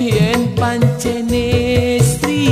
yen pancene istri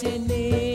tenía.